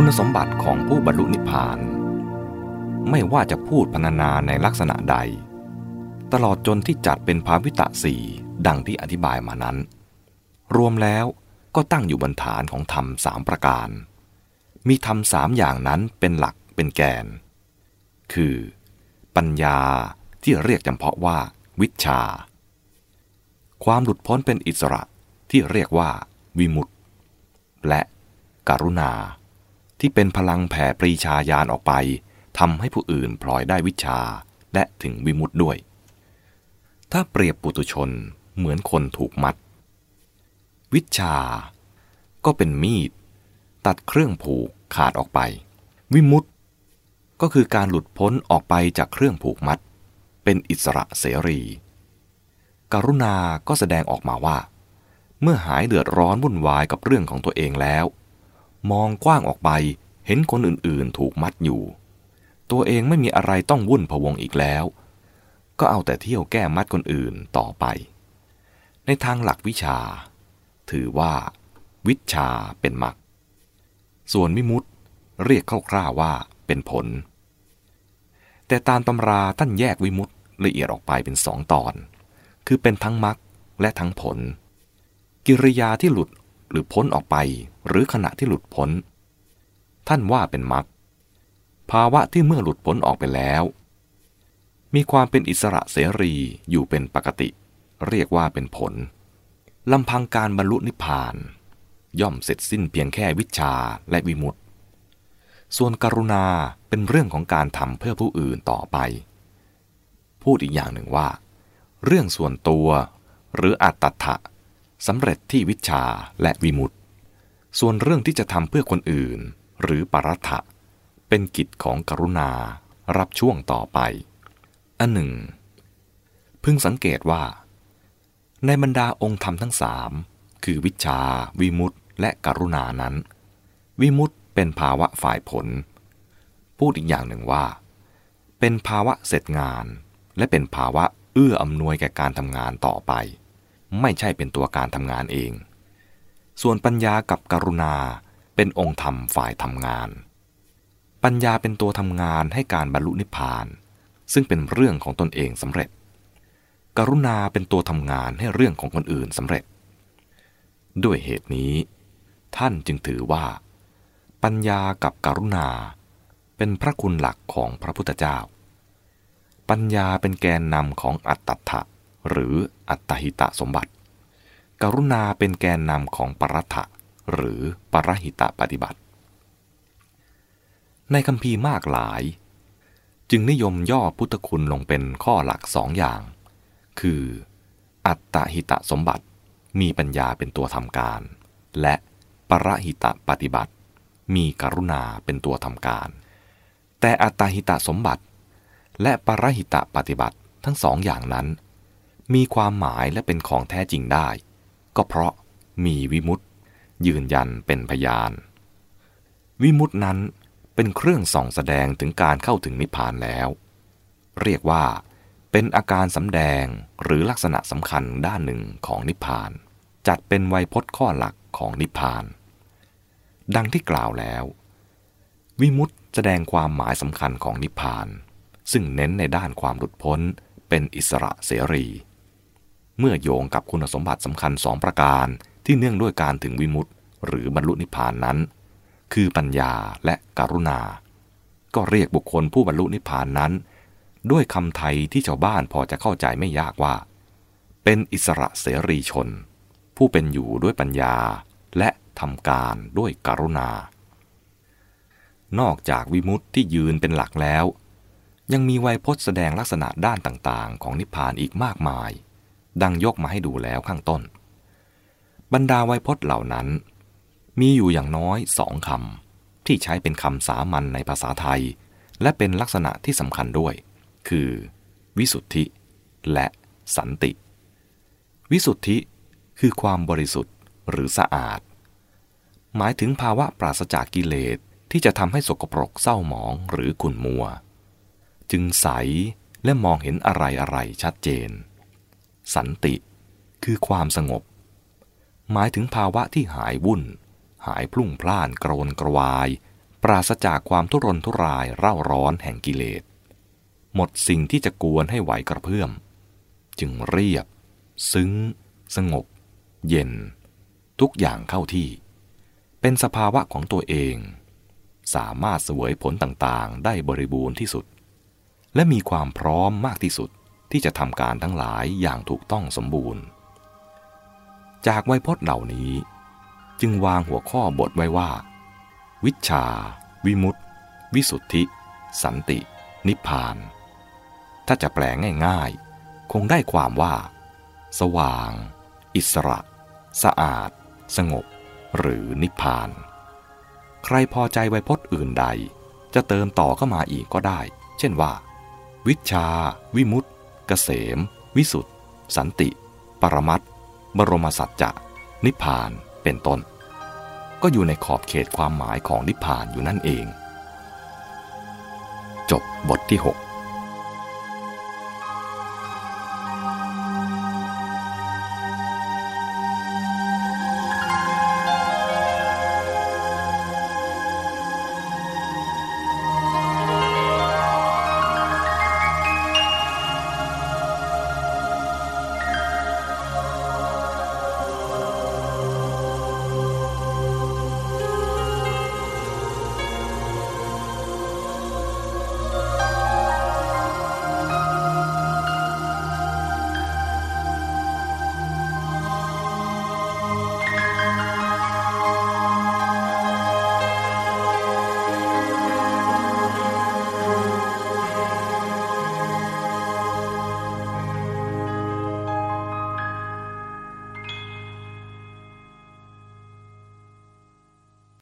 คุณสมบัติของผู้บรรลุนิพพาน ไม่ว่าจะพูดพรรณนาในลักษณะใด ตลอดจนที่จัดเป็นภาวิตะสี่ดังที่อธิบายมานั้น รวมแล้วก็ตั้งอยู่บนฐานของธรรมสามประการ มีธรรมสามอย่างนั้นเป็นหลักเป็นแกน คือ ปัญญาที่เรียกจำเพาะว่า วิชา ความหลุดพ้นเป็นอิสระที่เรียกว่า วิมุตตและกรุณา ที่เป็นพลังแผ่ปรีชาญาณออกไปทำให้ผู้อื่นพลอยได้วิชาและถึงวิมุตด้วย ถ้าเปรียบปุตุชนเหมือนคนถูกมัด วิชา ก็เป็นมีด ตัดเครื่องผูกขาดออกไป วิมุตก็คือการหลุดพ้นออกไปจากเครื่องผูกมัด เป็นอิสระเสรี กรุณาก็แสดงออกมาว่า เมื่อหายเดือดร้อนวุ่นวายกับเรื่องของตัวเองแล้ว มองกว้างออกไป เห็นคนอื่นๆถูกมัดอยู่ ตัวเองไม่มีอะไรต้องวุ่นพวงอีกแล้ว ก็เอาแต่เที่ยวแก้มัดคนอื่นต่อไป ในทางหลักวิชา ถือว่า วิชาเป็นมรรคส่วนวิมุตติเรียกคร่าวๆว่าเป็นผล แต่ตามตำราท่านแยกวิมุตติละเอียดออกไปเป็นสองตอน คือเป็นทั้งมรรคและทั้งผล กิริยาที่หลุด หรือพ้นออกไป หรือขณะที่หลุดพ้น ท่านว่าเป็นมรรคภาวะที่เมื่อหลุดพ้นออกไปแล้ว มีความเป็นอิสระเสรีอยู่เป็นปกติ เรียกว่าเป็นผลลำพังการบรรลุนิพพาน ย่อมเสร็จสิ้นเพียงแค่วิชาและวิมุตติ ส่วนกรุณาเป็นเรื่องของการทำเพื่อผู้อื่นต่อไป พูดอีกอย่างหนึ่งว่า เรื่องส่วนตัวหรืออัตตะ สำเร็จที่วิชาและวิมุตติ ส่วนเรื่องที่จะทำเพื่อคนอื่น หรือปรัตถะ เป็นกิจของกรุณา รับช่วงต่อไป อันหนึ่ง พึงสังเกตว่า ในบรรดาองค์ธรรมทั้งสามคือวิชา วิมุตติและกรุณานั้น วิมุตติเป็นภาวะฝ่ายผล พูดอีกอย่างหนึ่งว่า เป็นภาวะเสร็จงาน และเป็นภาวะเอื้ออำนวยแก่การทำงานต่อไป ไม่ใช่เป็นตัวการทำงานเอง ส่วนปัญญากับกรุณาเป็นองค์ธรรมฝ่ายทำงาน ปัญญาเป็นตัวทำงานให้การบรรลุนิพพาน ซึ่งเป็นเรื่องของตนเองสำเร็จ กรุณาเป็นตัวทำงานให้เรื่องของคนอื่นสำเร็จ ด้วยเหตุนี้ ท่านจึงถือว่า ปัญญากับกรุณา เป็นพระคุณหลักของพระพุทธเจ้า ปัญญาเป็นแกนนำของอัตตถะ หรืออัตหิตะสมบัติ กรุณาเป็นแกนนำของปรัตถะหรือปรหิตะปฏิบัติ ในคำพีมากหลาย จึงนิยมย่อพุทธคุณลงเป็นข้อหลักสองอย่าง คือ อัตตหิตะสมบัติมีปัญญาเป็นตัวทำการ และปรหิตะปฏิบัติ มีกรุณาเป็นตัวทำการ แต่อัตหิตะสมบัติ และปรหิตะปฏิบัติทั้งสองอย่างนั้น มีความหมายและเป็นของแท้จริงได้ ก็เพราะมีวิมุตติ ยืนยันเป็นพยาน วิมุตตินั้นเป็นเครื่องส่องแสดงถึงการเข้าถึงนิพพานแล้ว เรียกว่าเป็นอาการสำแดงหรือลักษณะสำคัญด้านหนึ่งของนิพพาน จัดเป็นไวยพจน์ข้อหลักของนิพพาน ดังที่กล่าวแล้ว วิมุตแสดงความหมายสำคัญของนิพพาน ซึ่งเน้นในด้านความหลุดพ้นเป็นอิสระเสรี เมื่อโยงกับคุณสมบัติสำคัญสองประการที่เนื่องด้วยการถึงวิมุตหรือบรรลุนิพพานนั้น คือปัญญาและกรุณา ก็เรียกบุคคลผู้บรรลุนิพพานนั้น ด้วยคำไทยที่ชาวบ้านพอจะเข้าใจไม่ยากว่า เป็นอิสระเสรีชน ผู้เป็นอยู่ด้วยปัญญาและทำการด้วยกรุณา นอกจากวิมุตติที่ยืนเป็นหลักแล้ว ยังมีไวยพจน์แสดงลักษณะด้านต่างๆ ของนิพพานอีกมากมาย ดังยกมาให้ดูแล้วข้างต้น บรรดาไวยพจน์เหล่านั้น มีอยู่อย่างน้อยสองคำที่ใช้เป็นคำสามัญในภาษาไทย และเป็นลักษณะที่สำคัญด้วย คือ วิสุทธิ และสันติ วิสุทธิคือความบริสุทธิ์หรือสะอาด หมายถึงภาวะปราศจากกิเลสที่จะทำให้สกปรกเศร้าหมองหรือขุ่นมัว จึงใสและมองเห็นอะไรอะไรชัดเจน สันติ คือความสงบ หมายถึงภาวะที่หายวุ่น หายพลุ่งพล่านกรนกรวาย ปราศจากความทุรนทุรายเร่าร้อนแห่งกิเลส หมดสิ่งที่จะกวนให้ไหวกระเพื่อม จึงเรียบ ซึ้ง สงบ เย็น ทุกอย่างเข้าที่ เป็นสภาวะของตัวเอง สามารถเสวยผลต่างๆ ได้บริบูรณ์ที่สุด และมีความพร้อมมากที่สุด ที่จะทำการทั้งหลายอย่างถูกต้องสมบูรณ์ จากไวยพจน์เหล่านี้ จึงวางหัวข้อบทไว้ว่า วิชา วิมุตติ วิสุทธิ สันติ นิพพาน ถ้าจะแปลง่ายๆ คงได้ความว่า สว่าง อิสระ สะอาด สงบ หรือนิพพาน ใครพอใจไวยพจน์อื่นใด จะเติมต่อเข้ามาอีกก็ได้ เช่นว่า วิชา วิมุตติ กษม วิสุทธิสันติ ปรมัตบรมสัจจะ นิพพาน เป็นต้น ก็อยู่ในขอบเขตความหมายของนิพพานอยู่นั่นเอง จบบทที่ 6